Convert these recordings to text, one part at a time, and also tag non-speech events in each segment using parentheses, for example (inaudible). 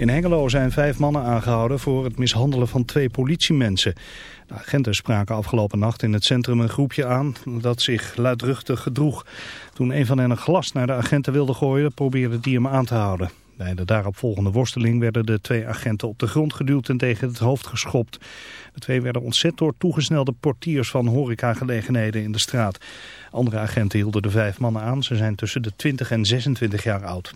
In Hengelo zijn vijf mannen aangehouden voor het mishandelen van twee politiemensen. De agenten spraken afgelopen nacht in het centrum een groepje aan dat zich luidruchtig gedroeg. Toen een van hen een glas naar de agenten wilde gooien, probeerde die hem aan te houden. Bij de daaropvolgende worsteling werden de twee agenten op de grond geduwd en tegen het hoofd geschopt. De twee werden ontzet door toegesnelde portiers van horecagelegenheden in de straat. Andere agenten hielden de vijf mannen aan. Ze zijn tussen de 20 en 26 jaar oud.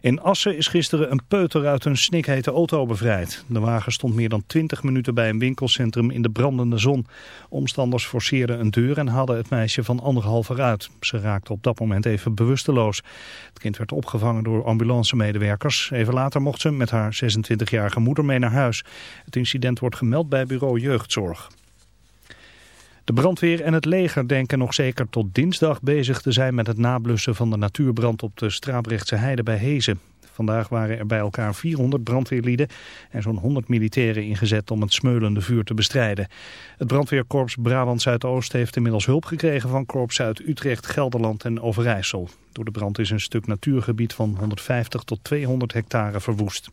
In Assen is gisteren een peuter uit een snikhete auto bevrijd. De wagen stond meer dan 20 minuten bij een winkelcentrum in de brandende zon. Omstanders forceerden een deur en hadden het meisje van anderhalf eruit. Ze raakte op dat moment even bewusteloos. Het kind werd opgevangen door ambulancemedewerkers. Even later mocht ze met haar 26-jarige moeder mee naar huis. Het incident wordt gemeld bij bureau jeugdzorg. De brandweer en het leger denken nog zeker tot dinsdag bezig te zijn met het nablussen van de natuurbrand op de Straaprechtse Heide bij Hezen. Vandaag waren er bij elkaar 400 brandweerlieden en zo'n 100 militairen ingezet om het smeulende vuur te bestrijden. Het brandweerkorps Brabant Zuidoost heeft inmiddels hulp gekregen van korps uit Utrecht, Gelderland en Overijssel. Door de brand is een stuk natuurgebied van 150 tot 200 hectare verwoest.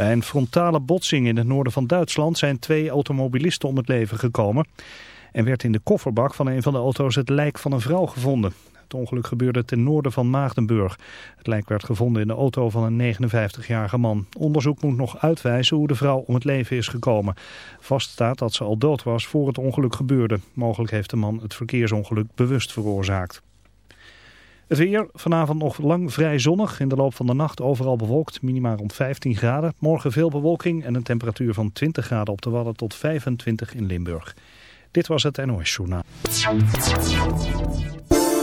Bij een frontale botsing in het noorden van Duitsland zijn twee automobilisten om het leven gekomen. En werd in de kofferbak van een van de auto's het lijk van een vrouw gevonden. Het ongeluk gebeurde ten noorden van Maagdenburg. Het lijk werd gevonden in de auto van een 59-jarige man. Onderzoek moet nog uitwijzen hoe de vrouw om het leven is gekomen. Vast staat dat ze al dood was voor het ongeluk gebeurde. Mogelijk heeft de man het verkeersongeluk bewust veroorzaakt. Het weer vanavond nog lang vrij zonnig. In de loop van de nacht overal bewolkt, minimaal rond 15 graden. Morgen veel bewolking en een temperatuur van 20 graden op de Wadden tot 25 in Limburg. Dit was het NOS Journaal.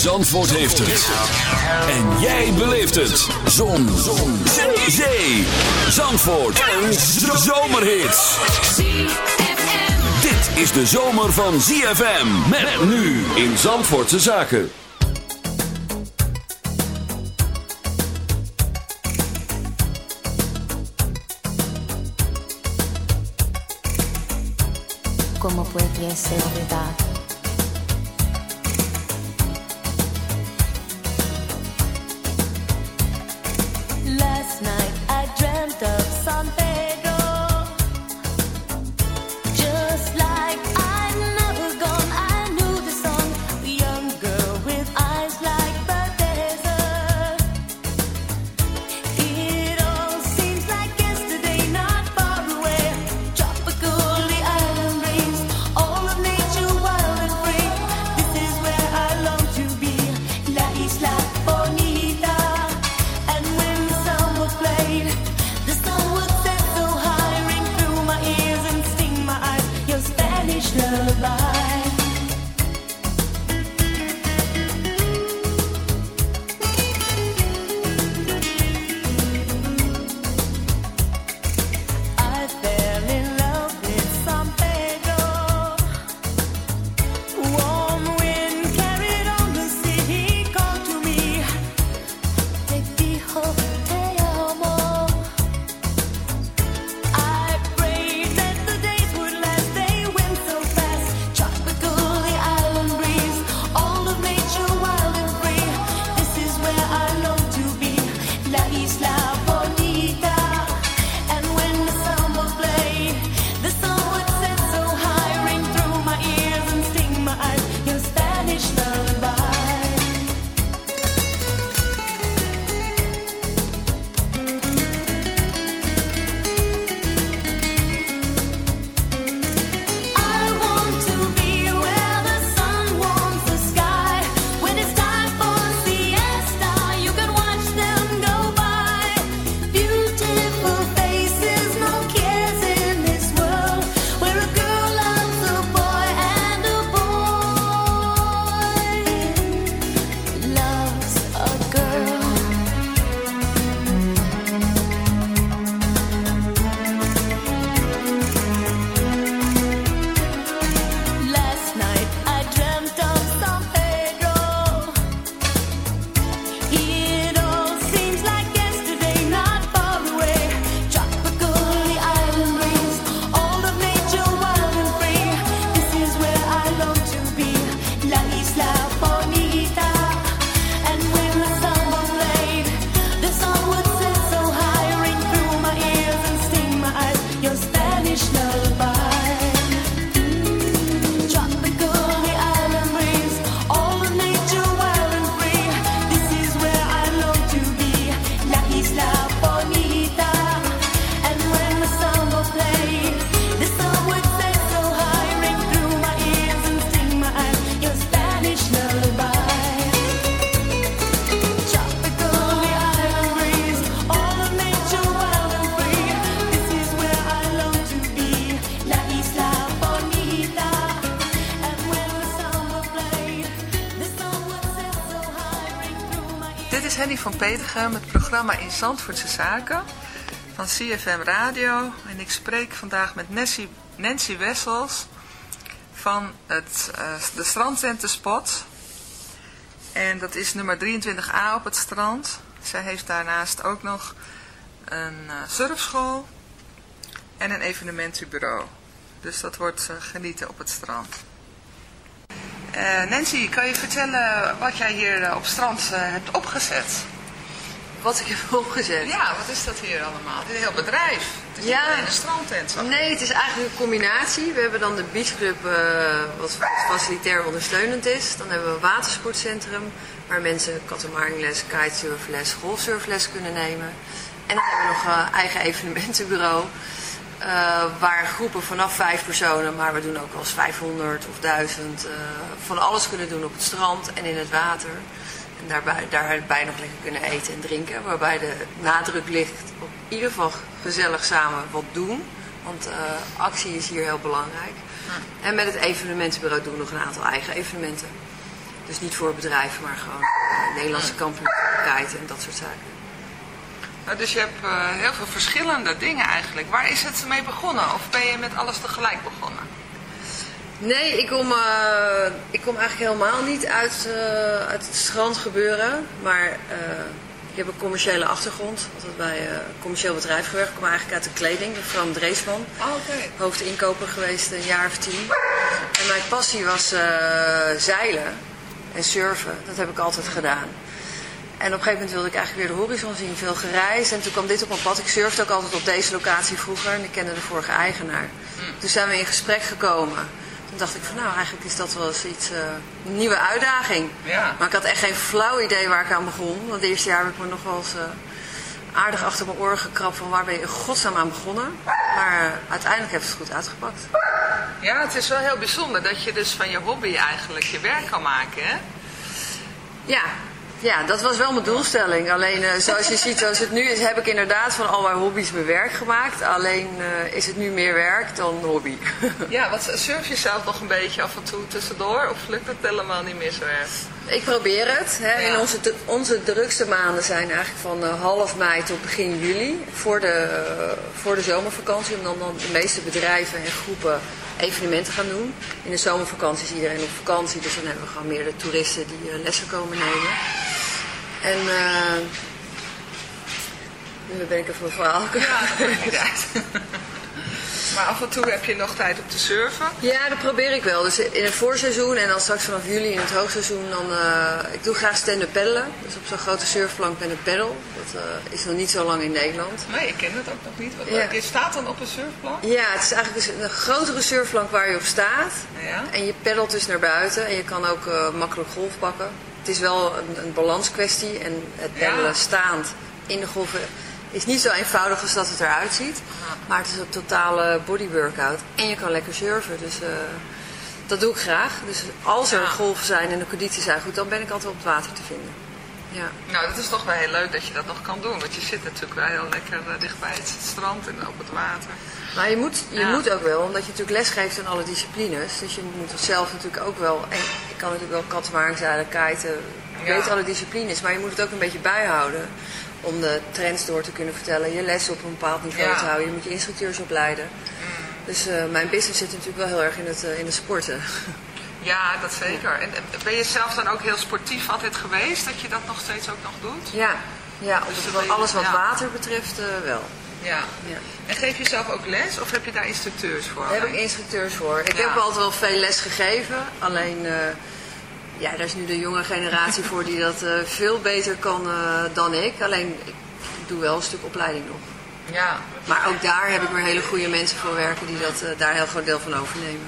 Zandvoort heeft het. En jij beleeft het. Zon. Zon. Zee. Zandvoort. Een zomerhit. Dit is de zomer van ZFM. Met nu in Zandvoortse Zaken. ¿Cómo pudiese olvidar? Last Petergem, het programma In Zandvoortse Zaken van CFM Radio. En ik spreek vandaag met Nancy, Nancy Wessels van het, eh, de strandcenter Spot. En dat is nummer 23a op het strand. Zij heeft daarnaast ook nog een eh, surfschool en een evenementenbureau. Dus dat wordt eh, genieten op het strand. Nancy, kan je vertellen wat jij hier op strand hebt opgezet? Wat ik heb (laughs) opgezet? Ja, wat is dat hier allemaal? Het is een heel bedrijf. Het is Ja. niet alleen een strandtent. Nee, het is eigenlijk een combinatie. We hebben dan de beachclub, eh, wat facilitair ondersteunend is. Dan hebben we een watersportcentrum, waar mensen katamaringles, kitesurfles, golfsurfles kunnen nemen. En dan hebben we nog een eigen evenementenbureau, eh, waar groepen vanaf vijf personen, maar we doen ook wel eens 500 of 1000, eh, van alles kunnen doen op het strand en in het water. En daarbij, daarbij nog lekker kunnen eten en drinken. Waarbij de nadruk ligt op in ieder geval gezellig samen wat doen. Want eh, actie is hier heel belangrijk. En met het evenementenbureau doen we nog een aantal eigen evenementen. Dus niet voor bedrijven, maar gewoon eh, Nederlandse kampioenschap, en dat soort zaken. Nou, dus je hebt eh, heel veel verschillende dingen eigenlijk. Waar is het mee begonnen? Of ben je met alles tegelijk begonnen? Nee, ik kom, eh, ik kom eigenlijk helemaal niet uit, eh, uit het strandgebeuren. Maar eh, ik heb een commerciële achtergrond. Altijd bij een commercieel bedrijf gewerkt. Ik kom eigenlijk uit de kleding, de Fram Dreesman. Oh. Hoofdinkoper geweest een jaar of tien. En mijn passie was zeilen en surfen. Dat heb ik altijd gedaan. En op een gegeven moment wilde ik eigenlijk weer de horizon zien, veel gereisd. En toen kwam dit op mijn pad. Ik surfde ook altijd op deze locatie vroeger en ik kende de vorige eigenaar. Toen zijn we in gesprek gekomen. Dacht ik van nou, eigenlijk is dat wel eens iets, eh, een nieuwe uitdaging. Ja. Maar ik had echt geen flauw idee waar ik aan begon. Want het eerste jaar heb ik me nog wel eens eh, aardig achter mijn oren gekrapt van waar ben je in godsnaam aan begonnen. Maar eh, uiteindelijk heeft het goed uitgepakt. Ja, het is wel heel bijzonder dat je dus van je hobby eigenlijk je werk kan maken, hè? Ja, ja, dat was wel mijn doelstelling. Alleen eh, zoals je ziet, zoals het nu is, heb ik inderdaad van al mijn hobby's mijn werk gemaakt. Alleen eh, is het nu meer werk dan hobby. (laughs) Ja, wat surf je zelf nog een beetje af en toe tussendoor? Of lukt het helemaal niet meer zo erg? ik probeer het. Hè. Ja. In onze, onze drukste maanden zijn eigenlijk van eh, half mei tot begin juli. Voor de, voor de zomervakantie. Omdat dan de meeste bedrijven en groepen evenementen gaan doen. In de zomervakantie is iedereen op vakantie. Dus dan hebben we gewoon meer de toeristen die eh, lessen komen nemen. En eh, nu ben ik even mijn verhaal kwijt. Ja, (laughs) Maar af en toe heb je nog tijd om te surfen. Ja, dat probeer ik wel. Dus in het voorseizoen en dan straks vanaf juli in het hoogseizoen, dan, eh, ik doe graag stand-up paddelen. Dus op zo'n grote surfplank met een paddle. Dat eh, is nog niet zo lang in Nederland. Nee, ik ken het ook nog niet. Wat- Ja. Je staat dan op een surfplank? Ja, het is eigenlijk dus een grotere surfplank waar je op staat. Ja. En je peddelt dus naar buiten en je kan ook eh, makkelijk golf pakken. Het is wel een, een balanskwestie en het Ja. peddelen staand in de golven is niet zo eenvoudig als dat het eruit ziet. Maar het is een totale body workout en je kan lekker surfen. Dus eh, dat doe ik graag. Dus als er Ja. golven zijn en de condities zijn goed, dan ben ik altijd op het water te vinden. Ja. Nou, dat is toch wel heel leuk dat je dat nog kan doen. Want je zit natuurlijk wel heel lekker eh, dichtbij het strand en op het water. Maar je moet, je Ja. moet ook wel, omdat je natuurlijk les geeft aan alle disciplines. Dus je moet het zelf natuurlijk ook wel. En ik kan natuurlijk wel kattenwaring zeilen, kiten. Ik Ja. weet alle disciplines, maar je moet het ook een beetje bijhouden. Om de trends door te kunnen vertellen. Je les op een bepaald niveau Ja. Mm. te houden. Je moet je instructeurs opleiden. Dus eh, mijn business zit natuurlijk wel heel erg in het, eh, in het sporten. Ja, dat zeker. En eh, ben je zelf dan ook heel sportief altijd geweest? Dat je dat nog steeds ook nog doet? Ja, ja Dus je- alles wat ja. water betreft wel. Ja. Ja. En geef je zelf ook les of heb je daar instructeurs voor? Daar heb ik instructeurs voor. Ik Ja. heb altijd wel veel les gegeven. Alleen, ja, daar is nu de jonge generatie voor die dat eh, veel beter kan eh, dan ik. Alleen, ik doe wel een stuk opleiding nog. Ja. Maar ook daar heb ik maar hele goede mensen voor werken die dat, eh, daar heel groot deel van overnemen.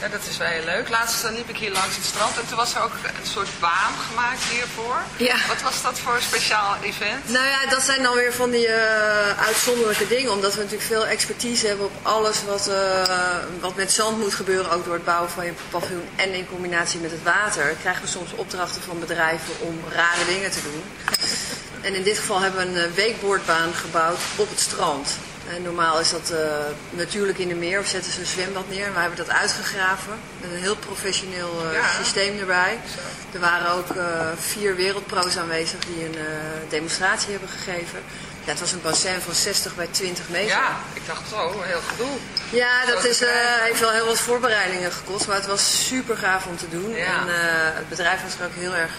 Ja, dat is wel heel leuk. Laatst eh, liep ik hier langs het strand en toen was er ook een soort baan gemaakt hiervoor. Ja. Wat was dat voor een speciaal event? Nou ja, dat zijn dan weer van die eh, uitzonderlijke dingen. Omdat we natuurlijk veel expertise hebben op alles wat, eh, wat met zand moet gebeuren. Ook door het bouwen van je paviljoen en in combinatie met het water. Krijgen we soms opdrachten van bedrijven om rare dingen te doen. En in dit geval hebben we een weekboordbaan gebouwd op het strand. En normaal is dat eh, natuurlijk in de meer of zetten ze een zwembad neer. En wij hebben dat uitgegraven met een heel professioneel eh, Ja. systeem erbij. Er waren ook eh, vier wereldpro's aanwezig die een demonstratie hebben gegeven. Ja, het was een bassin van 60 bij 20 meter. Ja, ik dacht zo, heel gedoe. Ja, dat is, heeft wel heel wat voorbereidingen gekost, maar het was super gaaf om te doen. Ja. En het bedrijf was er ook heel erg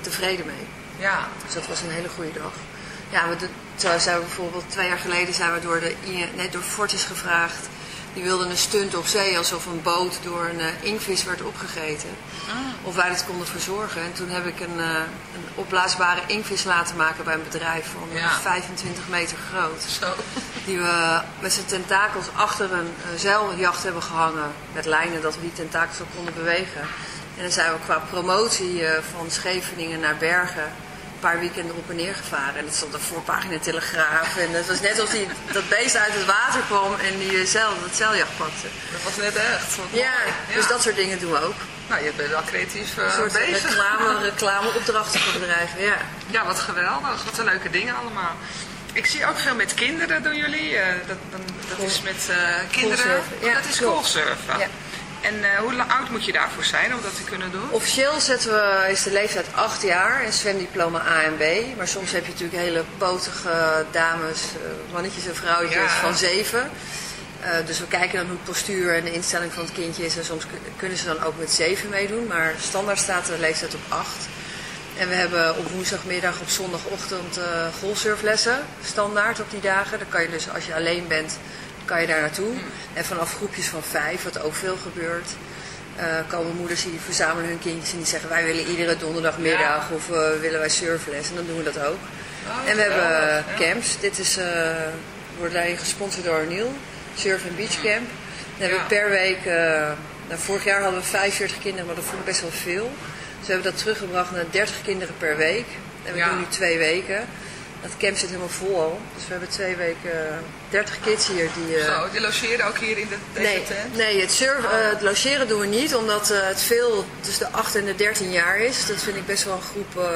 tevreden mee. Ja, Dus dat was een hele goede dag. Ja, we, zo zijn we bijvoorbeeld twee jaar geleden zijn we door, de, nee, door Fortis gevraagd. Die wilden een stunt op zee alsof een boot door een eh, inkvis werd opgegeten. Of wij dat konden verzorgen. En toen heb ik een, eh, een opblaasbare inkvis laten maken bij een bedrijf van eh, Ja. 25 meter groot. zo. Die we met zijn tentakels achter een eh, zeiljacht hebben gehangen. Met lijnen dat we die tentakels ook konden bewegen. En dan zijn we qua promotie van Scheveningen naar Bergen paar weekenden op en neer gevaren. En het stond op voorpagina Telegraaf. En het was net alsof die, dat beest uit het water kwam en die eh, zeil, dat zeiljacht pakte. Dat was net echt. Ja, dus dat soort dingen doen we ook. Nou, je bent wel creatief eh, Een soort bezig. reclame, (laughs) reclameopdrachten voor bedrijven, ja. Ja, wat geweldig. Wat een leuke dingen allemaal. Ik zie ook veel met kinderen doen jullie. eh, dat, dan, dat is met kinderen. Ja, dat is golfsurfen. Ja. En eh, hoe oud moet je daarvoor zijn om dat te kunnen doen? Officieel zetten we, is de leeftijd 8 jaar en zwemdiploma A en B. Maar soms heb je natuurlijk hele potige dames, eh, mannetjes en vrouwtjes Ja. van 7. Eh, dus we kijken dan hoe het postuur en de instelling van het kindje is. En soms kun- kunnen ze dan ook met 7 meedoen. Maar standaard staat de leeftijd op 8. En we hebben op woensdagmiddag, op zondagochtend eh golfsurflessen. Standaard op die dagen. Dan kan je dus, als je alleen bent, kan je daar naartoe. En vanaf groepjes van 5, wat ook veel gebeurt, eh, komen moeders die verzamelen hun kindjes en die zeggen wij willen iedere donderdagmiddag of eh, willen wij surfles. En dan doen we dat ook. Oh, en we hebben ja. camps. Dit is, eh, wordt daarin gesponsord door Neil. Surf and Beach Camp. Dan hebben we per week, nou, vorig jaar hadden we 45 kinderen, maar dat vond ik best wel veel. Dus we hebben dat teruggebracht naar 30 kinderen per week. En we doen nu twee weken. Dat camp zit helemaal vol al. Dus we hebben twee weken eh, 30 kids hier die... eh, Zo, die logeren ook hier in de, deze Nee, tent? nee het, surf, eh, het logeren doen we niet, omdat eh, het veel tussen de 8 en de 13 jaar is. Dat vind ik best wel een groep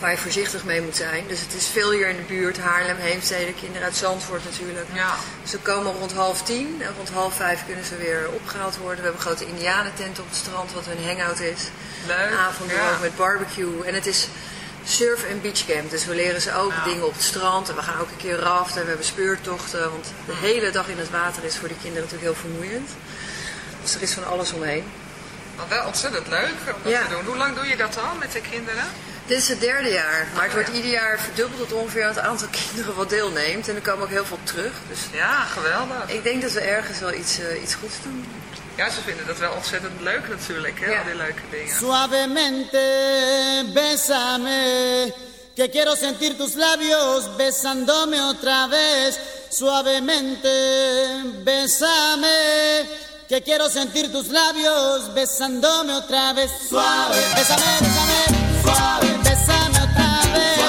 waar je voorzichtig mee moet zijn. Dus het is veel hier in de buurt, Haarlem, Heemstede, kinderen uit Zandvoort natuurlijk. Ja. Ze komen rond half tien en rond half vijf kunnen ze weer opgehaald worden. We hebben een grote indianentent op het strand, wat hun hangout is. Leuk, ja. met barbecue. En het is surf- en beachcamp. Dus we leren ze ook Ja. dingen op het strand. En we gaan ook een keer raften. We hebben speurtochten. Want de hele dag in het water is voor die kinderen natuurlijk heel vermoeiend. Dus er is van alles omheen. Maar wel ontzettend leuk om dat Ja. te doen. Hoe lang doe je dat al met de kinderen? Dit is het derde jaar. Maar het wordt ieder jaar verdubbeld tot ongeveer het aantal (laughs) kinderen wat deelneemt. En er komen ook heel veel terug. Dus Ja, geweldig. ik denk dat we ergens wel iets, eh, iets goeds doen. Ja, ze vinden dat wel ontzettend leuk natuurlijk, hè, Ja. al die leuke dingen. Suavemente, bésame, que quiero sentir tus labios besándome otra vez. Suavemente, bésame, que quiero sentir tus labios besándome otra vez. Suave, bésame, bésame, suave, bésame otra vez.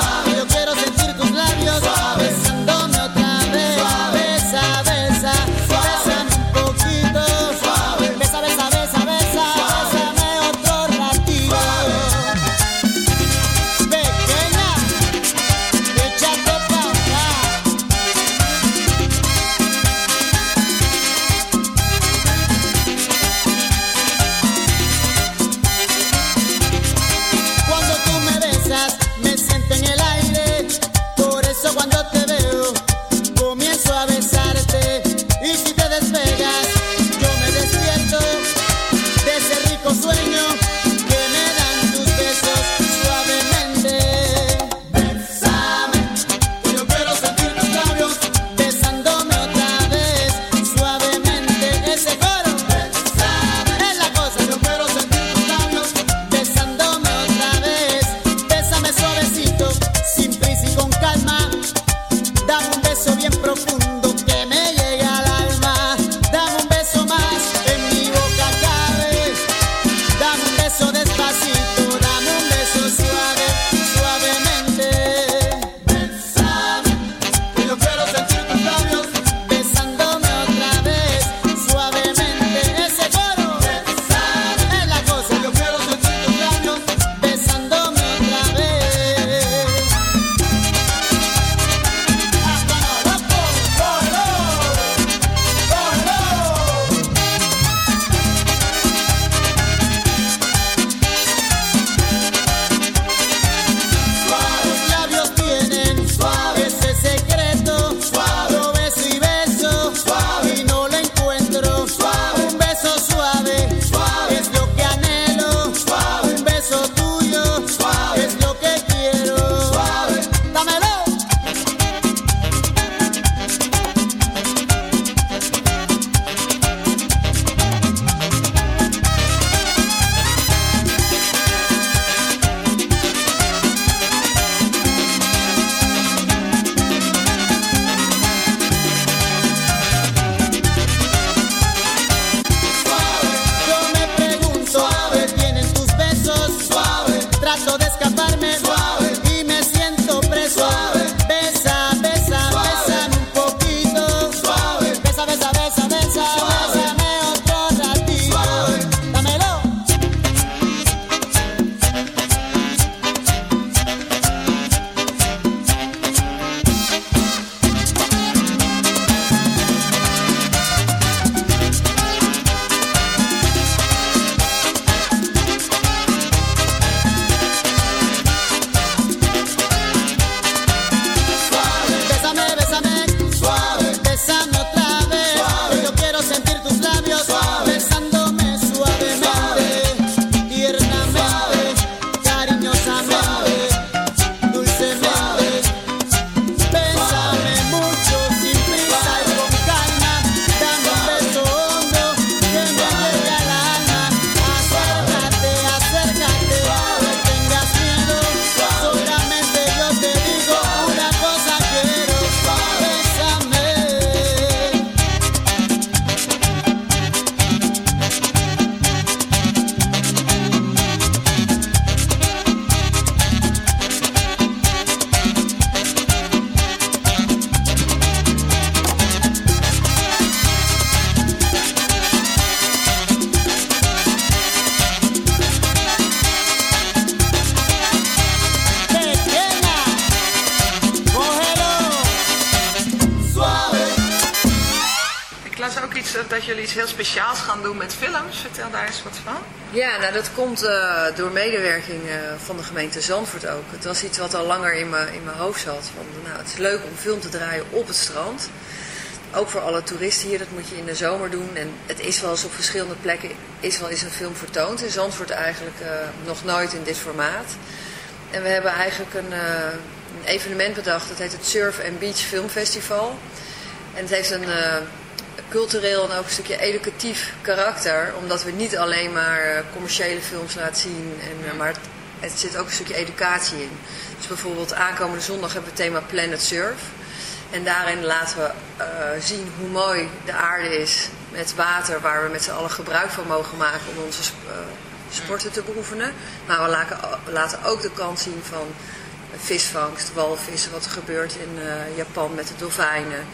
Speciaals gaan doen met films. Vertel daar eens wat van. Ja, nou dat komt eh, door medewerking eh, van de gemeente Zandvoort ook. Het was iets wat al langer in mijn in mijn hoofd zat. Van, nou, het is leuk om film te draaien op het strand. Ook voor alle toeristen hier, dat moet je in de zomer doen. En het is wel eens op verschillende plekken is wel eens een film vertoond. In Zandvoort eigenlijk eh, nog nooit in dit formaat. En we hebben eigenlijk een, een evenement bedacht. Dat heet het Surf and Beach Film Festival. En het heeft een cultureel en ook een stukje educatief karakter. Omdat we niet alleen maar eh, commerciële films laten zien. En, eh, maar het, het zit ook een stukje educatie in. Dus bijvoorbeeld aankomende zondag hebben we het thema Planet Surf. En daarin laten we eh, zien hoe mooi de aarde is met water waar we met z'n allen gebruik van mogen maken om onze eh, sporten te beoefenen. Maar we laten, laten ook de kant zien van visvangst, walvissen, wat er gebeurt in Japan met de dolfijnen.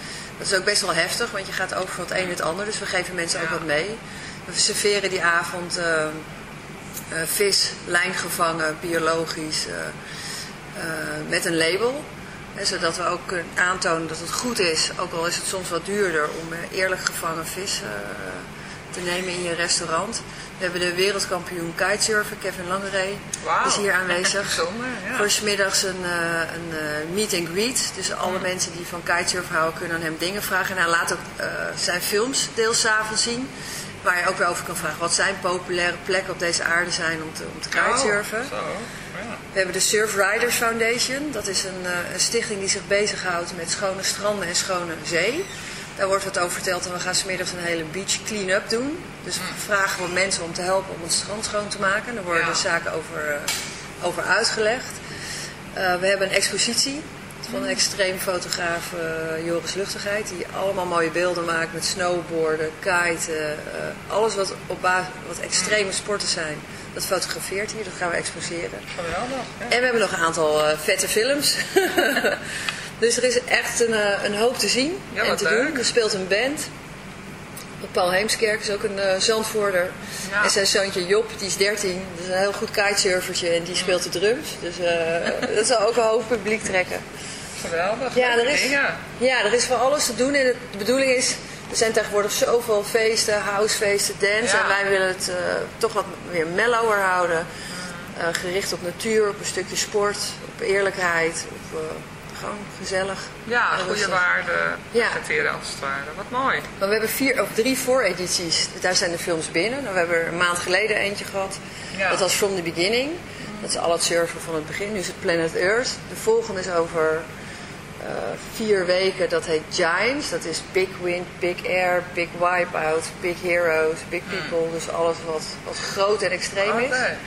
Dat is ook best wel heftig, want je gaat over van het een het ander. Dus we geven mensen ook wat mee. We serveren die avond eh, eh, vis, lijngevangen, biologisch, eh, met een label. Hè, zodat we ook kunnen aantonen dat het goed is, ook al is het soms wat duurder, om eerlijk gevangen vis te nemen in je restaurant. We hebben de wereldkampioen kitesurfer, Kevin Langeree, Wauw. is hier aanwezig. (laughs) Ja. Voor 's middags een, eh, een eh, meet and greet. Dus alle Mm. mensen die van kitesurfen houden kunnen aan hem dingen vragen. En hij laat ook eh, zijn films deels avonds zien. Waar je ook weer over kan vragen wat zijn populaire plekken op deze aarde zijn om te, om te kitesurfen. Oh, zo. Ja. We hebben de Surf Riders Foundation. Dat is een, een stichting die zich bezighoudt met schone stranden en schone zee. Daar wordt wat over verteld en we gaan smiddags een hele beach clean-up doen. Dus we vragen we mensen om te helpen om het strand schoon te maken. Daar worden Ja. de zaken over, eh, over uitgelegd. Eh, we hebben een expositie van een extreem fotograaf eh, Joris Luchtigheid. Die allemaal mooie beelden maakt met snowboarden, kiten. alles wat, op basis, wat extreme sporten zijn. Dat fotografeert hier, dat gaan we exposeren. Geweldig. Ja. En we hebben nog een aantal vette films. (laughs) dus er is echt een, eh, een hoop te zien Ja, en te leuk. doen. Er speelt een band. Paul Heemskerk is ook een Zandvoorder. Ja. En zijn zoontje Job, die is 13. Dat is een heel goed kitesurfertje en die speelt de drums. Dus eh, (laughs) dat zal ook een hoop publiek trekken. Geweldig. Ja, er is, dingen. ja, er is van alles te doen. En de bedoeling is, er zijn tegenwoordig zoveel feesten, housefeesten, dance. Ja. En wij willen het toch wat meer mellower houden. Gericht op natuur, op een stukje sport, op eerlijkheid. Op, gewoon gezellig. Ja, goede rustig. waarde Ja. presenteren als het ware. Wat mooi. Maar we hebben vier of drie vooredities. Daar zijn de films binnen. Nou, we hebben er een maand geleden eentje gehad. Ja. Dat was From the Beginning. Dat is al het surfen van het begin. Nu is het Planet Earth. De volgende is over eh, vier weken. Dat heet Giants. Dat is Big Wind, Big Air, Big Wipeout, Big Heroes, Big People. Dus alles wat, wat groot en extreem is. Oké.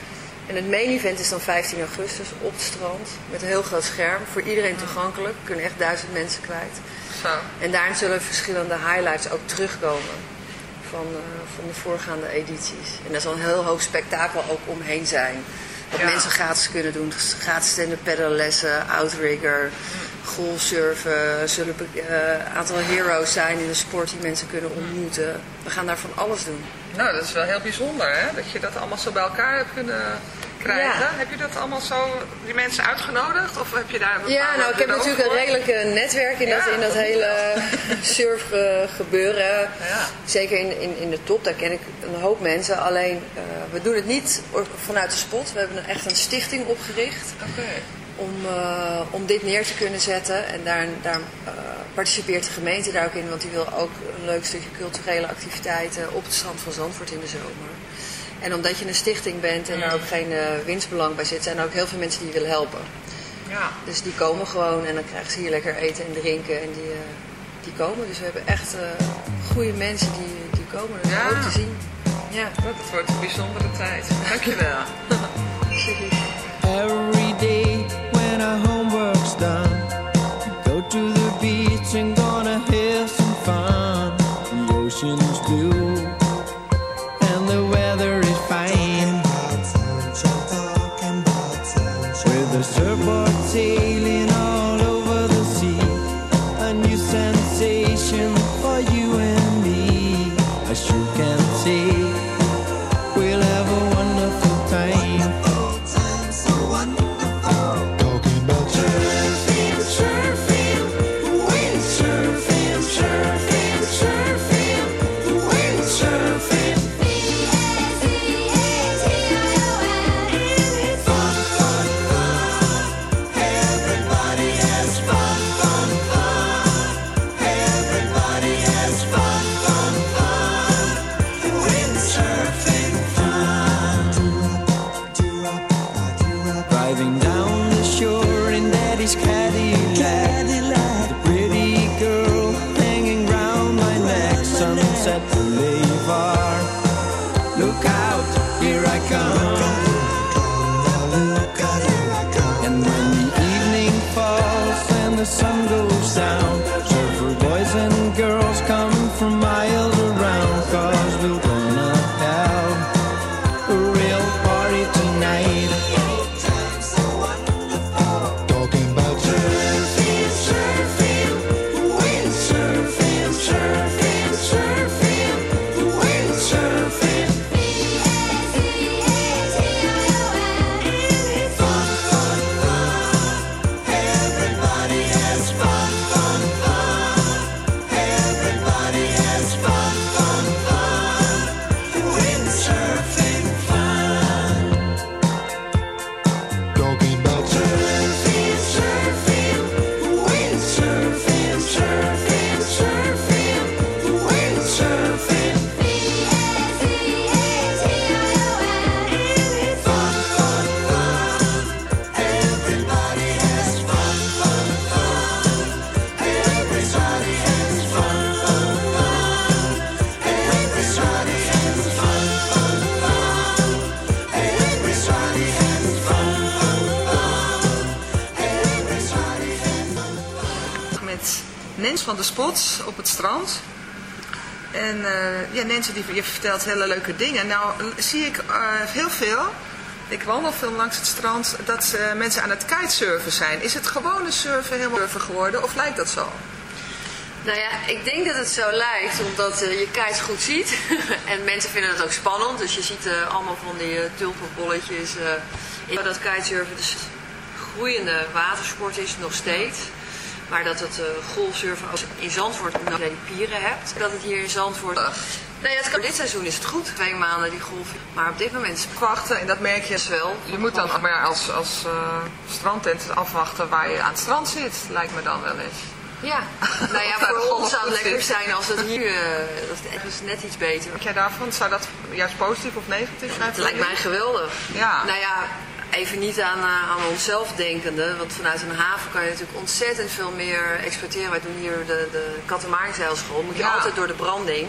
En het main event is dan 15 augustus op het strand. Met een heel groot scherm. Voor iedereen toegankelijk. Er kunnen echt duizend mensen kwijt. Zo. En daarin zullen verschillende highlights ook terugkomen van, eh, van de voorgaande edities. En daar zal een heel hoog spektakel ook omheen zijn. Dat Ja. mensen gratis kunnen doen. Gratis stand-up pedallessen, outrigger, golfsurfen. Er zullen een aantal heroes zijn in de sport die mensen kunnen ontmoeten. We gaan daar van alles doen. Nou, dat is wel heel bijzonder, hè? Dat je dat allemaal zo bij elkaar hebt kunnen krijgen. Ja. Heb je dat allemaal zo, die mensen uitgenodigd? Of heb je daar een Ja, nou ik heb natuurlijk een redelijk eh, netwerk in, Ja, dat, in dat hele (laughs) surf eh, gebeuren. Ja. Zeker in, in, in de top, daar ken ik een hoop mensen. Alleen, eh, we doen het niet vanuit de spot. We hebben echt een stichting opgericht Oké. om, eh, om dit neer te kunnen zetten. En daar, daar eh, participeert de gemeente daar ook in, want die wil ook een leuk stukje culturele activiteiten op het strand van Zandvoort in de zomer. En omdat je een stichting bent en er ook geen eh, winstbelang bij zit, zijn er ook heel veel mensen die je willen helpen. Ja. Dus die komen gewoon en dan krijgen ze hier lekker eten en drinken en die, eh, die komen. Dus we hebben echt eh goede mensen die, die komen. Dat is Ja. ook te zien. Ja. Dat wordt een bijzondere tijd. Dankjewel. (laughs) ja, Nancy die, je vertelt hele leuke dingen. Nou zie ik eh, heel veel, ik wandel veel langs het strand, dat eh, mensen aan het kitesurfen zijn. Is het gewone surfen helemaal surfen geworden of lijkt dat zo? Nou ja, ik denk dat het zo lijkt, omdat eh, je kites goed ziet. (laughs) en mensen vinden het ook spannend. Dus je ziet allemaal van die tulpenbolletjes. eh, dat kitesurfen dus groeiende watersport is nog steeds. Maar dat het eh, golfsurfen als in Zandvoort nog die pieren hebt. Dat het hier in Zandvoort... Nee, het kan, dit seizoen is het goed. Twee maanden die golf. Maar op dit moment is Wachten en dat merk je wel. Je moet dan maar als, als eh, strandtent afwachten waar je aan het strand zit, lijkt me dan wel eens. Ja, nou ja, (laughs) voor ons zou het lekker zijn als het hier, eh, dat is net iets beter. Wat jij daarvan, zou dat juist positief of negatief zijn? Het lijkt mij geweldig. Ja. Nou ja, even niet aan, eh, aan onszelf denkende, want vanuit een haven kan je natuurlijk ontzettend veel meer exporteren. Wij doen hier de, de katamaarzeilschool, moet je Ja. altijd door de branding.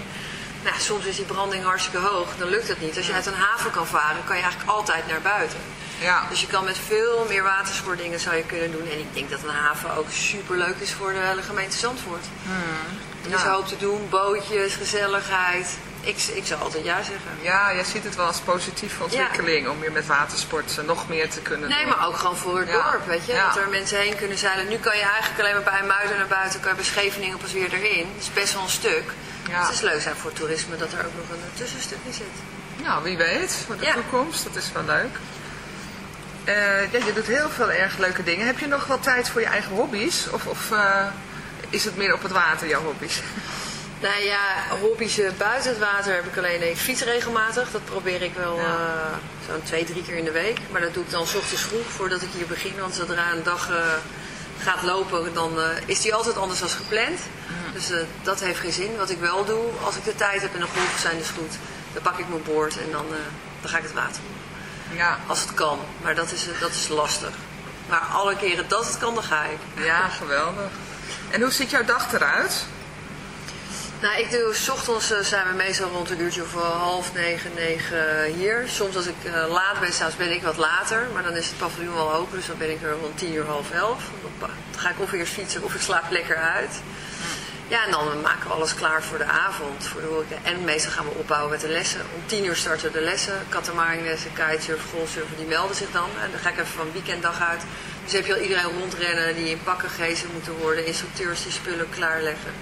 Nou, soms is die branding hartstikke hoog, dan lukt het niet. Als je uit een haven kan varen, kan je eigenlijk altijd naar buiten. Ja. Dus je kan met veel meer watersportdingen zou je kunnen doen. En ik denk dat een haven ook super leuk is voor de gemeente Zandvoort. Er is Ja. hoop te doen, bootjes, gezelligheid. Ik, ik zou altijd ja zeggen. Ja, jij ziet het wel als positieve ontwikkeling om weer met watersport nog meer te kunnen Nee, doen. maar ook gewoon voor het Ja. dorp, weet je. Ja. Dat er mensen heen kunnen zeilen. Nu kan je eigenlijk alleen maar bij Muiden naar buiten, kan je bij Scheveningen pas weer erin. Dat is best wel een stuk. Dus het is leuk zijn voor toerisme dat er ook nog een tussenstukje zit. Nou, wie weet, voor de toekomst. Dat is wel leuk. Eh, ja, je doet heel veel erg leuke dingen. Heb je nog wel tijd voor je eigen hobby's? Of, of eh, is het meer op het water, jouw hobby's? (laughs) Nou ja, hobby's eh, buiten het water heb ik alleen. Ik fiets regelmatig. Dat probeer ik wel eh, zo'n twee, drie keer in de week. Maar dat doe ik dan 's ochtends vroeg voordat ik hier begin. Want zodra een dag eh, gaat lopen, dan is die altijd anders dan gepland. Dus eh, dat heeft geen zin. Wat ik wel doe, als ik de tijd heb en de golven zijn dus goed, dan pak ik mijn boord en dan, dan ga ik het water op. Ja. Als het kan. Maar dat is, dat is lastig. Maar alle keren dat het kan, dan ga ik. Ja, geweldig. En hoe ziet jouw dag eruit? Nou, ik doe, s ochtends eh, zijn we meestal rond een uurtje of eh, half negen, negen eh, hier. Soms als ik laat ben, s'avonds ben ik wat later. Maar dan is het paviljoen wel open, dus dan ben ik er rond tien uur, half elf. Dan ga ik of eerst fietsen of ik slaap lekker uit. Ja, en dan maken we alles klaar voor de avond, voor de horeca. En meestal gaan we opbouwen met de lessen. Om tien uur starten de lessen. Katamaringlessen, kitesurfen, golfsurfen, die melden zich dan. En dan ga ik even van weekenddag uit. Dus heb je al iedereen rondrennen die in pakken gegeven moeten worden. Instructeurs die spullen klaarleggen.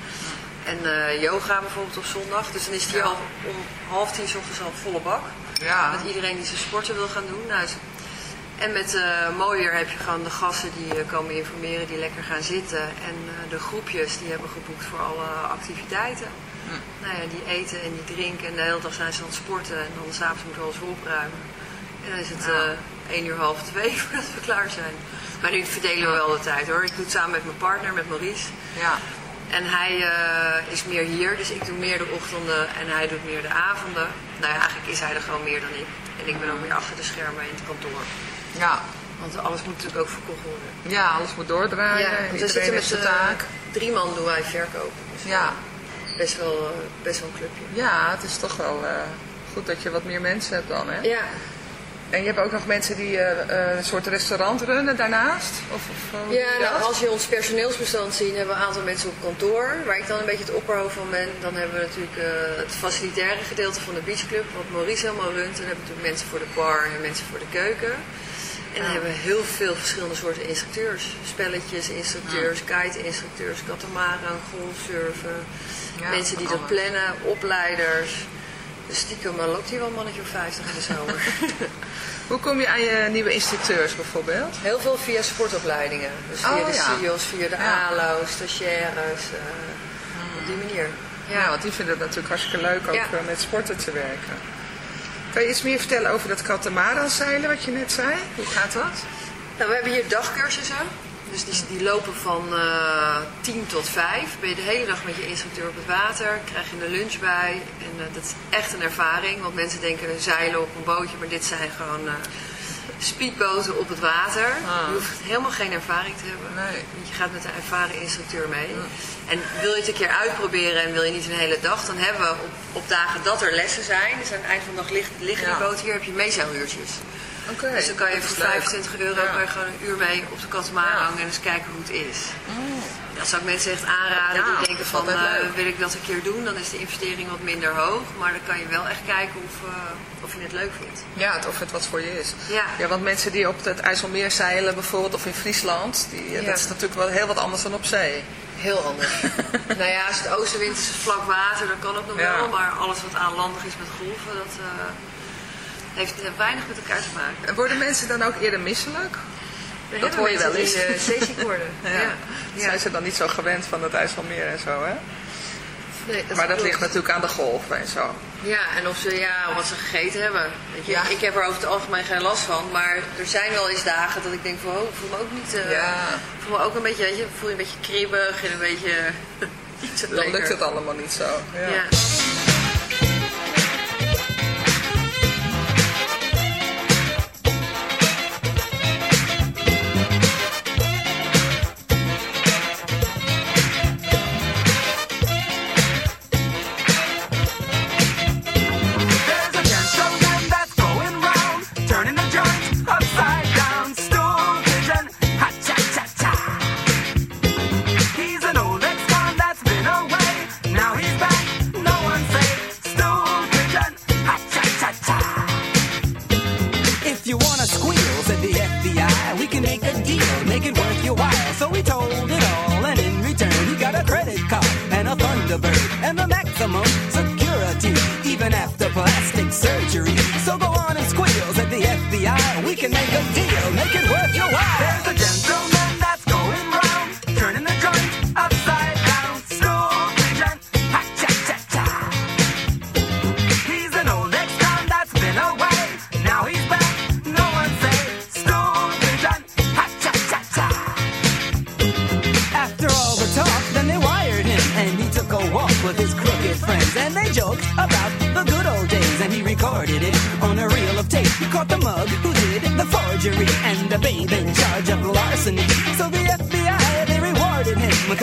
En eh, yoga bijvoorbeeld op zondag. Dus dan is het hier al om half tien 's ochtends al volle bak. Ja. Met iedereen die zijn sporten wil gaan doen. Nou, en met eh Mooier heb je gewoon de gasten die komen informeren, die lekker gaan zitten. En eh, de groepjes die hebben geboekt voor alle activiteiten. Nou ja, die eten en die drinken en de hele dag zijn ze aan het sporten. En dan s'avonds moeten we alles opruimen. En dan is het 1 uur half twee (laughs) voordat we klaar zijn. Maar nu verdelen we wel de tijd hoor. Ik doe het samen met mijn partner, met Maurice. Ja. En hij eh, is meer hier, dus ik doe meer de ochtenden en hij doet meer de avonden. Nou ja, eigenlijk is hij er gewoon meer dan ik. En ik ben ook meer achter de schermen in het kantoor. Ja. Want alles moet natuurlijk ook verkocht worden. Ja, alles moet doordraaien. ja, want we zitten met eh, taak. drie man doen wij verkopen. Dus Ja. best wel, eh, best wel een clubje. Ja, het is toch wel eh, goed dat je wat meer mensen hebt dan, hè? Ja, En je hebt ook nog mensen die eh, eh, een soort restaurant runnen daarnaast? Of, of, eh, ja nou, als je ons personeelsbestand ziet, hebben we een aantal mensen op kantoor, waar ik dan een beetje het opperhoofd van ben. Dan hebben we natuurlijk eh, het facilitaire gedeelte van de beachclub, wat Maurice helemaal runt. Dan hebben we natuurlijk mensen voor de bar en mensen voor de keuken. En dan hebben we heel veel verschillende soorten instructeurs. Spelletjes, instructeurs, kite-instructeurs, katamaran, golfsurfen. Ja, mensen die dat plannen, opleiders. Dus stiekem maar loopt hier wel een mannetje of 50 in de zomer. (laughs) Hoe kom je aan je nieuwe instructeurs bijvoorbeeld? Heel veel via sportopleidingen. Dus via Oh, de ja. CIO's, via de Ja. ALO's, stagiaires. eh, Op die manier. Ja, want die vinden het natuurlijk hartstikke leuk ook eh, met sporten te werken. Kan je iets meer vertellen over dat katamaran zeilen wat je net zei? Hoe gaat dat? Nou, we hebben hier dagcursussen. Dus die, die lopen van eh 10 tot 5. Ben je de hele dag met je instructeur op het water. Krijg je een lunch bij. En eh, dat is echt een ervaring. Want mensen denken een zeilen op een bootje. Maar dit zijn gewoon eh, speedboten op het water. Ah. Je hoeft helemaal geen ervaring te hebben. Nee. Want je gaat met een ervaren instructeur mee. En wil je het een keer uitproberen en wil je niet een hele dag. Dan hebben we op, op dagen dat er lessen zijn. Dus aan het eind van de dag ligt, liggen Ja. de boot hier. Heb je meezeiluurtjes. Dus dan kan je voor is leuk. 25 euro Ja. kan je gewoon een uur mee op de katamaran Ja. hangen en eens kijken hoe het is. Dat zou ik mensen echt aanraden Ja, die denken van eh, wil ik dat een keer doen, dan is de investering wat minder hoog. Maar dan kan je wel echt kijken of, eh, of je het leuk vindt. Ja, of het wat voor je is. Ja. Ja, want mensen die op het IJsselmeer zeilen bijvoorbeeld, of in Friesland, die, eh, dat is natuurlijk wel heel wat anders dan op zee. Heel anders. (laughs) nou ja, als het oostenwind is vlak water, dan kan het nog Ja. wel. Maar alles wat aanlandig is met golven, dat heeft eh, weinig met elkaar te maken. En worden mensen dan ook eerder misselijk? We Dat hoor je wel eens. die, eh, zeeziek worden. (laughs) Ja. Zijn ze dan niet zo gewend van het IJsselmeer en zo, hè? Nee, maar dat ligt natuurlijk aan de golven en zo. Ja, en of ze, ja, wat ze gegeten hebben. Weet je, Ja. Ik heb er over het algemeen geen last van, maar er zijn wel eens dagen dat ik denk van, oh, ik voel me ook niet, eh, Ja. voel me ook een beetje, weet je, voel je een beetje kribbig en een beetje (laughs) Dan lukt het allemaal niet zo. Ja. Surgery. So go on and squeal, at the FBI, we can make a deal, make it worth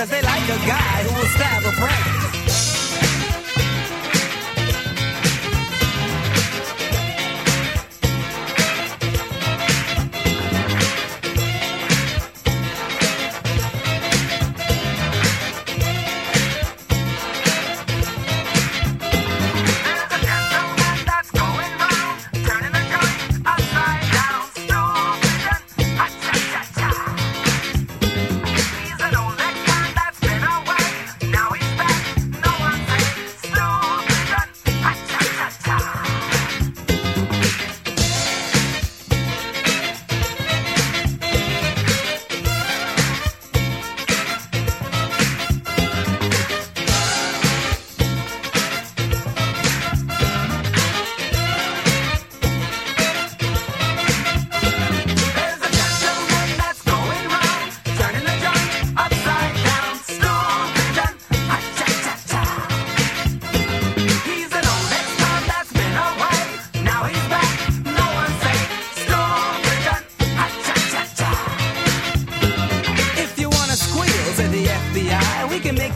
because they like a guy who will stab a friend.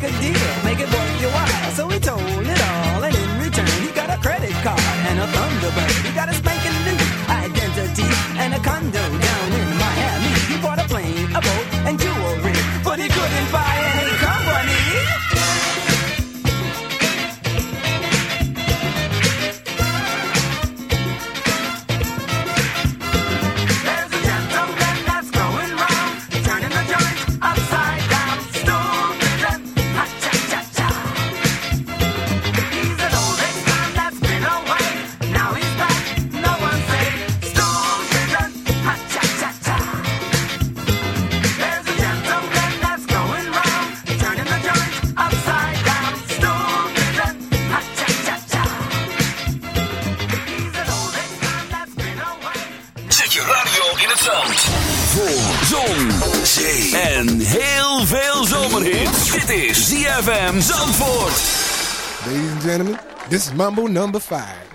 could do. ZFM Zandvoort. Ladies and gentlemen, this is Mambo number five.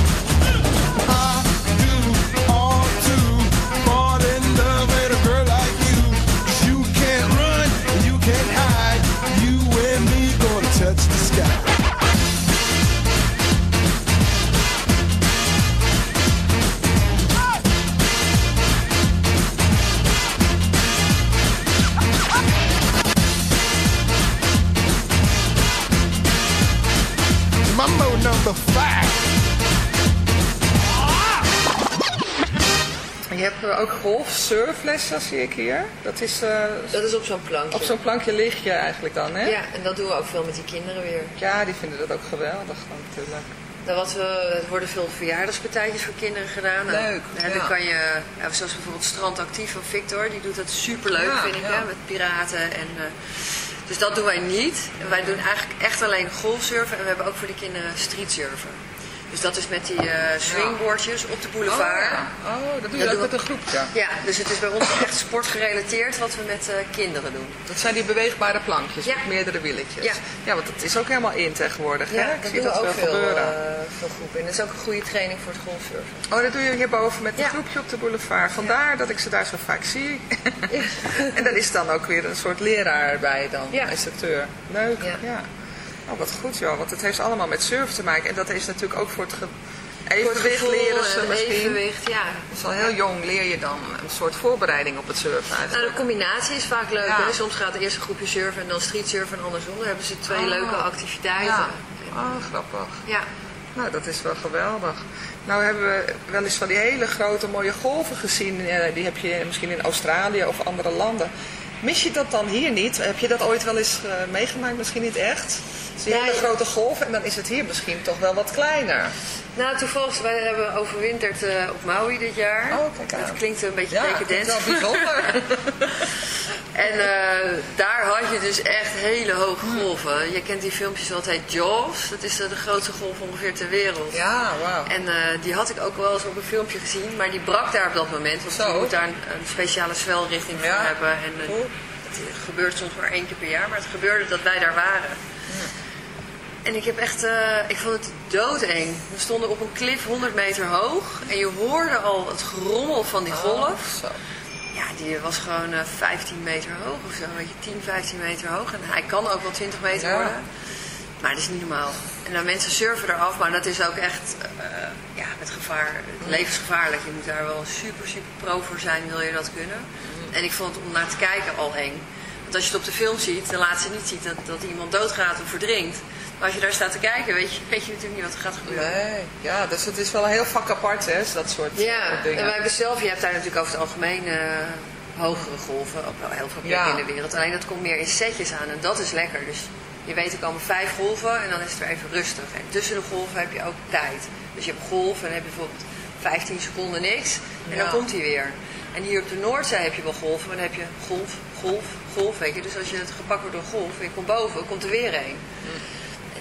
Number five. Je hebt eh, ook golfsurflessen, zie ik hier. Dat is, eh, Dat is op zo'n plankje. op zo'n plankje lig je eigenlijk dan, hè? Ja, en dat doen we ook veel met die kinderen weer. Ja, die vinden dat ook geweldig dan natuurlijk. Nou, wat we, er worden veel verjaardagspartijtjes voor kinderen gedaan. Nou, Leuk, ja. Dan kan je, zoals bijvoorbeeld Strand Actief van Victor, die doet dat superleuk, Ja, vind ik, ja. hè, met piraten. En, eh, Dus dat doen wij niet. Wij doen eigenlijk echt alleen golfsurfen en we hebben ook voor de kinderen streetsurfen. Dus dat is met die eh, swingboardjes op de boulevard. Oh, ja. Oh, dat doe je ook doen met we- een groepje. Ja, dus het is bij ons echt sportgerelateerd wat we met eh, kinderen doen. Dat zijn die beweegbare plankjes Ja. met meerdere wieltjes. Ja. ja, want dat is ook helemaal in tegenwoordig. hè? Ja, Ik daar zie doen we dat ook wel veel, gebeuren. eh, veel groepen in. Dat is ook een goede training voor het golfsurfen. Oh, dat doe je hierboven met een Ja. groepje op de boulevard. Vandaar dat ik ze daar zo vaak zie. (laughs) en daar is dan ook weer een soort leraar bij dan, Ja. instructeur. Leuk, ja. Oh, wat goed joh, want het heeft allemaal met surfen te maken. En dat is natuurlijk ook voor het ge- Voor het evenwicht leren ze en misschien. evenwicht, ja. Dus al heel jong leer je dan een soort voorbereiding op het surfen Nou, de combinatie is vaak leuk. Ja. Hè? Soms gaat eerst een groepje surfen en dan streetsurfen en andersom. Dan hebben ze twee Oh. leuke activiteiten. Ja. Oh, grappig. Ja. Nou, dat is wel geweldig. Nou hebben we wel eens van die hele grote mooie golven gezien. Eh, Die heb je misschien in Australië of andere landen. Mis je dat dan hier niet? Heb je dat ooit wel eens eh, meegemaakt, misschien niet echt? Die Nee. hele grote golven en dan is het hier misschien toch wel wat kleiner. Nou, toevallig, wij hebben overwinterd eh, op Maui dit jaar. Oh, kijk aan. Dat klinkt een beetje Ja, decadent. klinkt wel bijzonder. (laughs) en eh, daar had je dus echt hele hoge golven. Je kent die filmpjes wat heet Jaws. Dat is de grootste golf ongeveer ter wereld. Ja, wauw. En eh, die had ik ook wel eens op een filmpje gezien, maar die brak daar op dat moment. Want Zo. je moet daar een, een speciale zwelrichting voor Ja. hebben. En Cool. het gebeurt soms maar één keer per jaar, maar het gebeurde dat wij daar waren. En ik heb echt, eh, ik vond het doodeng. We stonden op een klif 100 meter hoog en je hoorde al het gerommel van die golf. Oh, zo. Ja, die was gewoon eh, 15 meter hoog of zo, weet je, 10, 15 meter hoog. En hij kan ook wel 20 meter Ja. worden. Maar dat is niet normaal. En dan mensen surfen eraf, maar dat is ook echt eh, ja, met gevaar, levensgevaarlijk. Je moet daar wel super, super pro voor zijn, wil je dat kunnen. En ik vond het om naar te kijken al eng. Want als je het op de film ziet, dan laat ze niet zien dat, dat iemand doodgaat of verdrinkt. Als je daar staat te kijken, weet je, weet je natuurlijk niet wat er gaat gebeuren. Nee, ja, dus het is wel een heel vak apart, hè, dat soort Ja, soort dingen. en wij hebben zelf, je hebt daar natuurlijk over het algemeen eh, hogere golven, ook wel heel veel plekken Ja. in de wereld. Alleen dat komt meer in setjes aan en dat is lekker. Dus je weet er komen vijf golven en dan is het weer even rustig. En tussen de golven heb je ook tijd. Dus je hebt golven en dan heb je bijvoorbeeld 15 seconden niks en dan komt hij weer. En hier op de Noordzee heb je wel golven, maar dan heb je golf, golf, golf, weet je. Dus als je het gepakt wordt door golf en je komt boven, komt er weer een.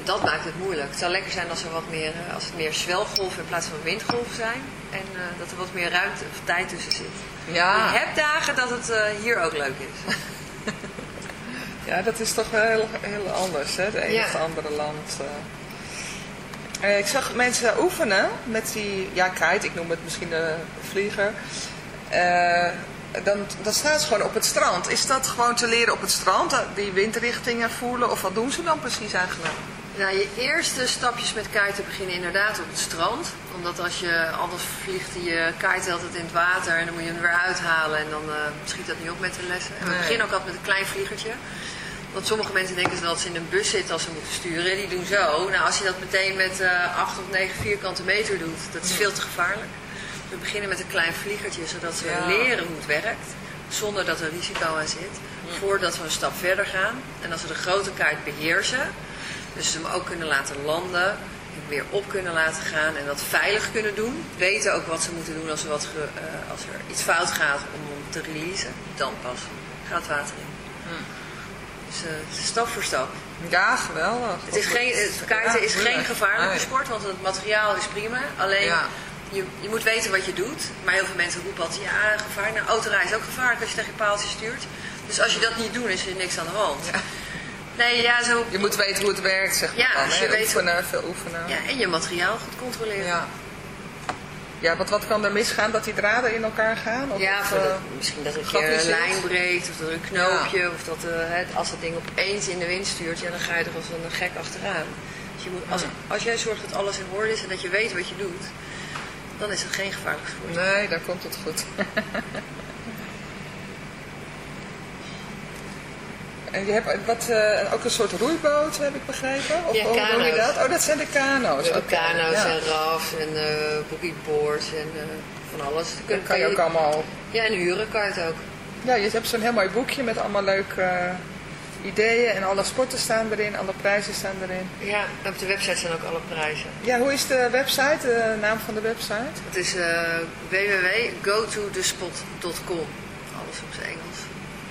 En dat maakt het moeilijk. Het zou lekker zijn als er wat meer, eh, als het meer zwelgolven in plaats van windgolven zijn. En eh, dat er wat meer ruimte of tijd tussen zit. Ja. Je hebt dagen dat het eh, hier ook leuk is. (laughs) Ja, dat is toch wel heel, heel anders, hè? Het ene Ja. andere land. ik zag mensen oefenen met die, ja, kite, ik noem het misschien een vlieger. Dan, dan staan ze gewoon op het strand. Is dat gewoon te leren op het strand, die windrichtingen voelen? Of wat doen ze dan precies eigenlijk? Nou, je eerste stapjes met kiten beginnen inderdaad op het strand. Omdat als je anders vliegt je kite altijd in het water en dan moet je hem weer uithalen. En dan eh, schiet dat niet op met de lessen. En we beginnen ook altijd met een klein vliegertje. Want sommige mensen denken dat ze in een bus zitten als ze moeten sturen. Die doen zo. Nou, als je dat meteen met eh 8 of 9 vierkante meter doet, dat is veel te gevaarlijk. We beginnen met een klein vliegertje, zodat ze Ja. leren hoe het werkt. Zonder dat er risico aan zit. Voordat we een stap verder gaan. En als we de grote kaart beheersen, dus ze hem ook kunnen laten landen, weer op kunnen laten gaan en dat veilig kunnen doen. Weten ook wat ze moeten doen als er, wat ge- eh, als er iets fout gaat om hem te releasen. Dan pas gaat het water in. Dus eh, het is stap voor stap. Ja, geweldig. Het, is geen, het kaarten Ja, is geen gevaarlijke Nee. sport, want het materiaal is prima. Alleen Ja. je, je moet weten wat je doet. Maar heel veel mensen roepen altijd, ja, gevaar. Nou, autorijden is ook gevaarlijk als je tegen je paaltje stuurt. Dus als je dat niet doet, is er niks aan de hand. Nee, ja, zo... Je moet weten hoe het werkt, zeg maar. Ja, dan, je weet- Oefenen, veel oefenen. Ja, en je materiaal goed controleren. Ja. Ja, want wat kan er misgaan? Dat die draden in elkaar gaan? Of, Ja, of, voor dat- misschien dat er een keer een lijn breekt, of dat er een knoopje, of dat eh, het, als dat ding opeens in de wind stuurt, ja, dan ga je er als een gek achteraan. Dus je moet, als, als jij zorgt dat alles in orde is en dat je weet wat je doet, dan is het geen gevaarlijk sport. Nee, dan komt het goed. (laughs) en je hebt wat, eh, ook een soort roeiboot, heb ik begrepen? Of Ja, hoe noem je kano's. dat? Oh, dat zijn de kano's. Oké, kano's ja. en rafs en eh boogieboards en eh, van alles. Dan Dat kan je ook allemaal... Ja, en huren kan je het ook. Ja, je hebt zo'n heel mooi boekje met allemaal leuke ideeën en alle sporten staan erin, alle prijzen staan erin. Ja, op de website zijn ook alle prijzen. Ja, hoe is de website, de naam van de website? Het is www.gotodespot.com. Alles op zijn Engels.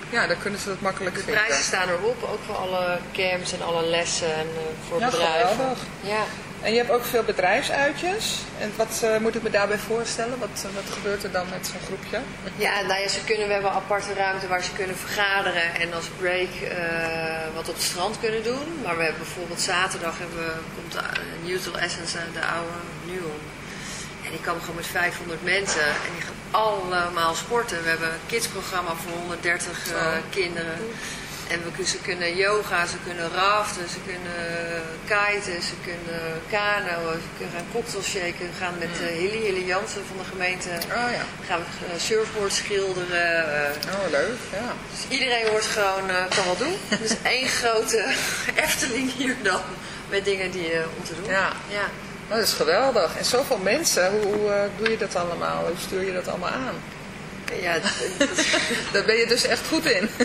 Ja, dan kunnen ze dat makkelijk De vinden. prijzen staan erop, ook voor alle camps en alle lessen en eh, voor Ja, bedrijven. geweldig. Ja. En je hebt ook veel bedrijfsuitjes. En wat eh, moet ik me daarbij voorstellen? Wat, eh, wat gebeurt er dan met zo'n groepje? Ja, nou ja, ze kunnen, we hebben een aparte ruimte waar ze kunnen vergaderen en als break eh, wat op het strand kunnen doen. Maar we hebben bijvoorbeeld zaterdag hebben, we- komt de, uh, Neutral Essence, de oude Nuon. En die komen gewoon met 500 mensen en die gaan allemaal sporten. We hebben een kidsprogramma voor 130 eh, kinderen. En we, ze kunnen yoga, ze kunnen raften, ze kunnen kiten, ze kunnen kanoën, ze kunnen gaan cocktail shaken. We gaan met eh, Hilly, Hilly Jansen van de gemeente, Oh ja. gaan we eh, surfboard schilderen. Oh, leuk. Ja. dus iedereen wordt gewoon, kan wat doen. (laughs) Dus één grote (laughs) Efteling hier dan, met dingen die om te doen. Ja. ja. Oh, dat is geweldig. En zoveel mensen, hoe, hoe eh, doe je dat allemaal? Hoe stuur je dat allemaal aan? Ja, (laughs) Daar ben je dus echt goed in. (laughs)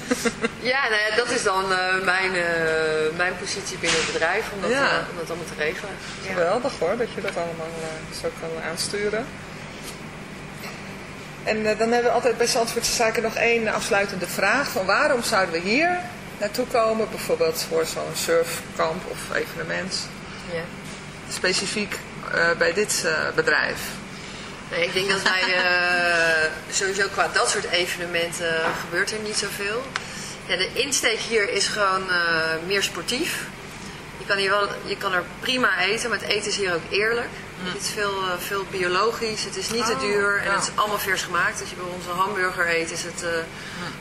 Ja, nou ja, dat is dan eh, mijn, eh, mijn positie binnen het bedrijf om dat, Ja. om dat allemaal te regelen. Ja. Geweldig hoor, dat je dat allemaal zo kan aansturen. En dan hebben we altijd bij Zandvoortse Zaken nog één afsluitende vraag. Van waarom zouden we hier naartoe komen? Bijvoorbeeld voor zo'n surfkamp of evenement. Ja. Specifiek eh, bij dit eh, bedrijf. Nee, ik denk dat wij eh, (laughs) sowieso qua dat soort evenementen gebeurt er niet zoveel. Ja, de insteek hier is gewoon eh, meer sportief. Je kan, hier wel, je kan er prima eten, maar het eten is hier ook eerlijk. Het is veel, eh, veel biologisch, het is niet te Oh, duur en ja. het is allemaal vers gemaakt. Als je bij onze hamburger eet, is het eh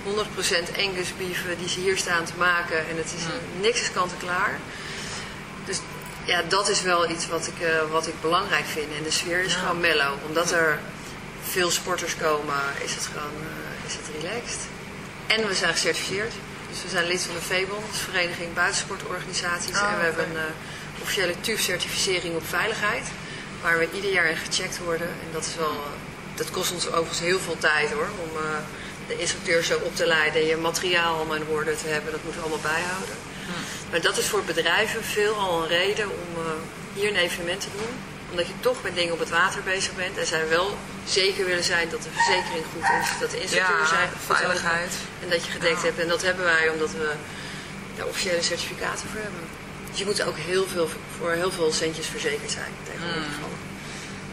100% Angus beef die ze hier staan te maken. En het is, eh, niks is kant en klaar. Ja, dat is wel iets wat ik, eh, wat ik belangrijk vind. En de sfeer is gewoon mellow. Omdat er veel sporters komen, is het gewoon eh, is het relaxed. En we zijn gecertificeerd. Dus we zijn lid van de VEBON, is Vereniging Buitensportorganisaties. Oh, en we hebben een eh, officiële TUF-certificering op veiligheid. Waar we ieder jaar in gecheckt worden. En dat, is wel, dat kost ons overigens heel veel tijd hoor. Om de instructeur zo op te leiden, je materiaal allemaal in orde te hebben. Dat moeten we allemaal bijhouden. Maar dat is voor bedrijven veelal een reden om eh, hier een evenement te doen. Omdat je toch met dingen op het water bezig bent. En zij wel zeker willen zijn dat de verzekering goed is. Dat de instructeur Ja, zijn veiligheid. En dat je gedekt hebt. En dat hebben wij omdat we daar officiële certificaten voor hebben. Dus je moet ook heel veel, voor heel veel centjes verzekerd zijn. Tegenwoordig.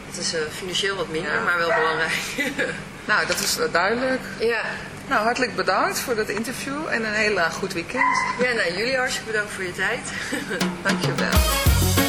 Het is eh, financieel wat minder, Ja. maar wel belangrijk. (laughs) Nou, dat is duidelijk. ja. Nou, hartelijk bedankt voor dat interview en een heel goed weekend. ja, nou jullie hartstikke bedankt voor je tijd. (laughs) Dankjewel.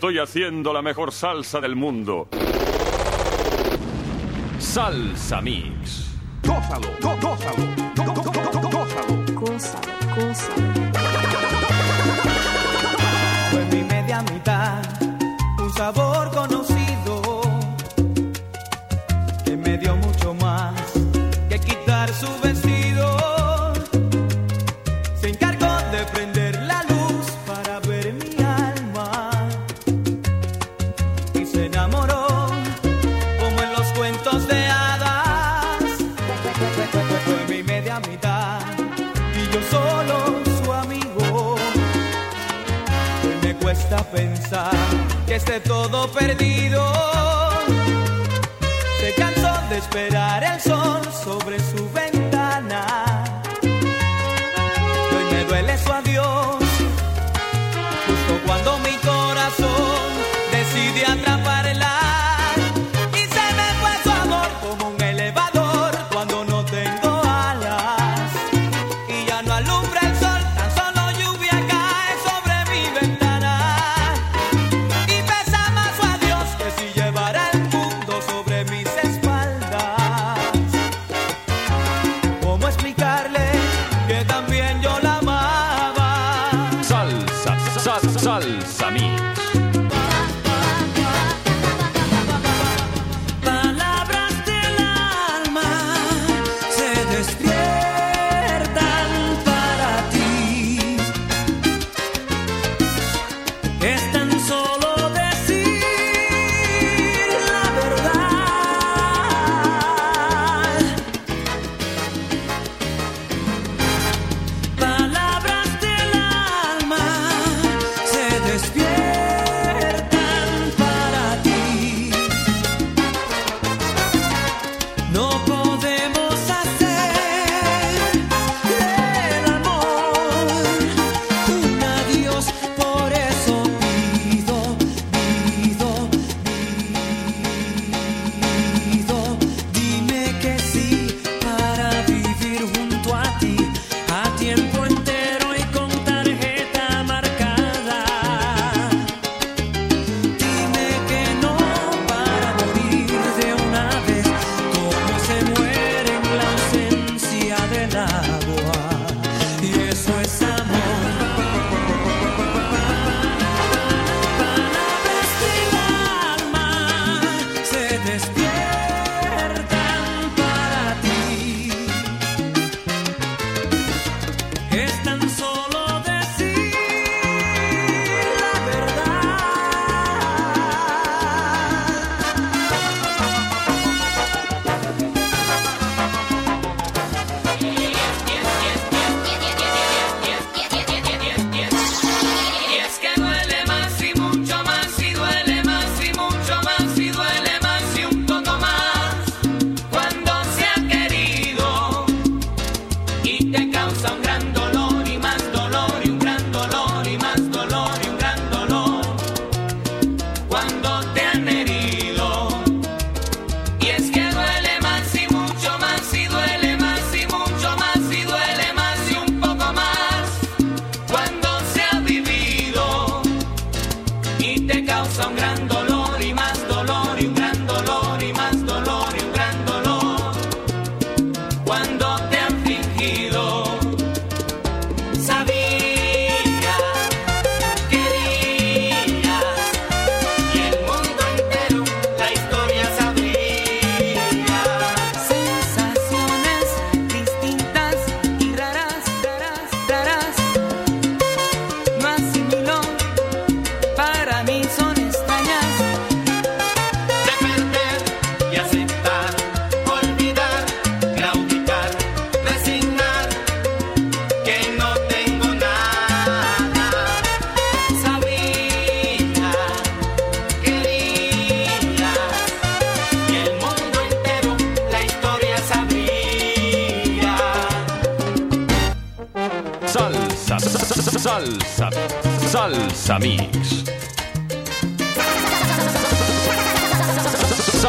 estoy haciendo la mejor salsa del mundo. Salsa Mix. Gózalo, gózalo, gózalo. Gózalo, pues gózalo. Fue media mitad, un sabor conocido perdí.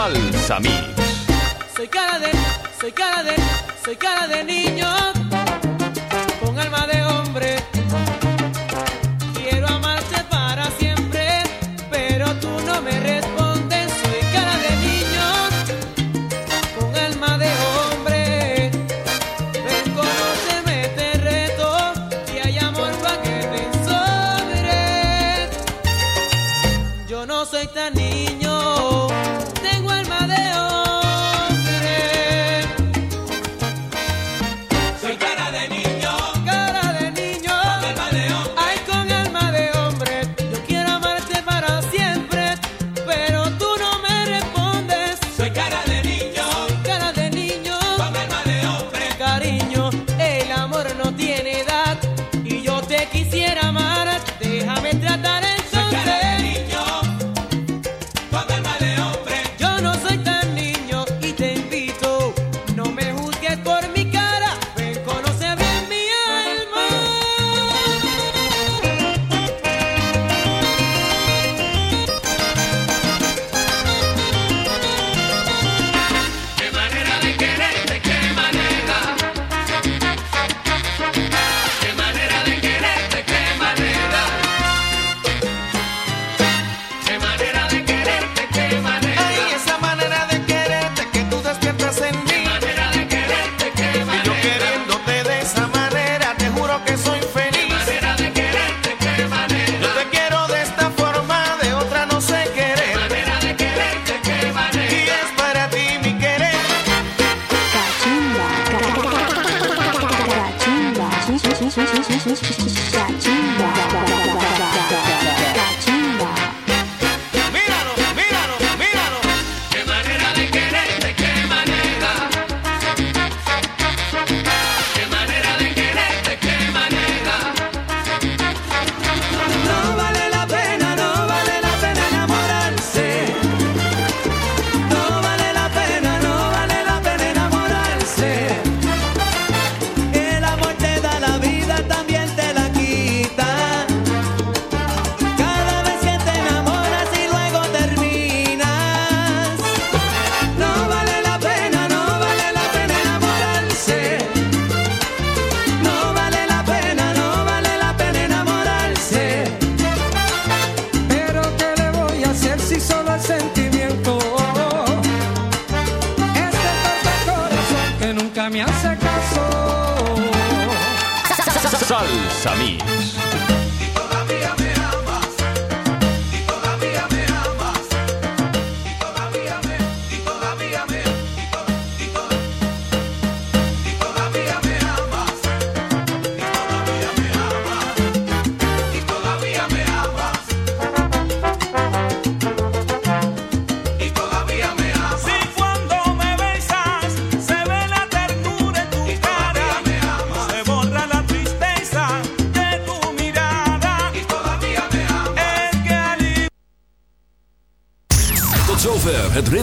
Salsa Mix. Soy cara de, soy cara de, soy cara de niño. 行行行行行行行，下，真有料。